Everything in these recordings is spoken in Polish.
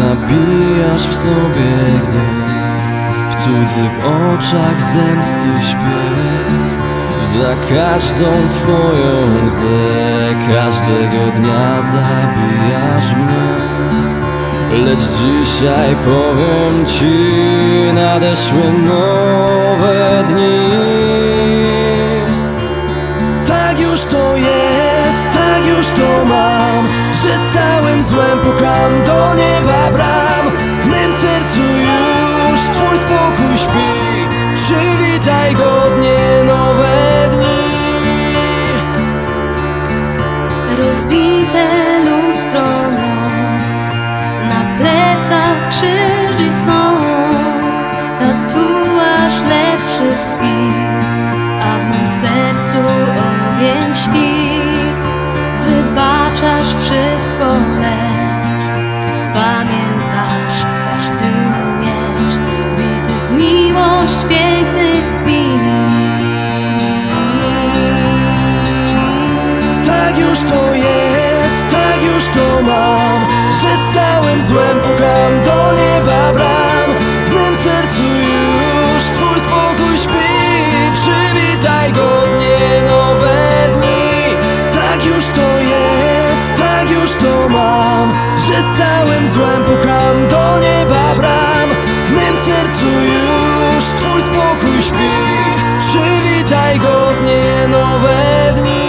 zabijasz w sobie gniew. W cudzych oczach zemsty śpiew. Za każdą twoją łzę Każdego dnia zabijasz mnie. Lecz dzisiaj powiem ci Nadeszły nowe dni. Tak już to jest, tak już to mam Że z całym złem pukam sercu już twój spokój śpi. Przywitaj godnie nowe dni. Rozbite lustro noc Na plecach krzyż i smok Tatuaż lepszych chwil A w mym sercu ogień śpi. Wybaczasz wszystko, lecz Pamiętasz miłość pięknych chwil Tak już to jest, tak już to mam Że z całym złem pukam do nieba bram. W mym sercu już twój spokój śpi Przywitaj godnie nowe dni. Tak już to jest, tak już to mam Że z całym złem pukam do nieba bram. W mym sercu już twój spokój śpi. Przywitaj godnie nowe dni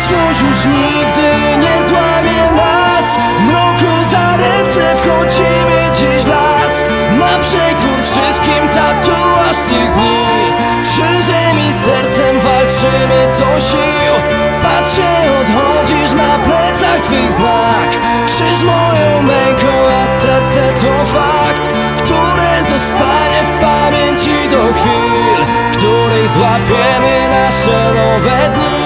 Przeszłość już nigdy nie złamie nas. Mroku za ręce wchodzimy dziś w las. Na przekór wszystkim tatuaż tych dni. Krzyżem i sercem walczymy co sił. Patrzę odchodzisz na plecach twych znak. Krzyż moją męką, a serce to fakt Które zostanie w pamięci do chwil W których złapiemy nasze nowe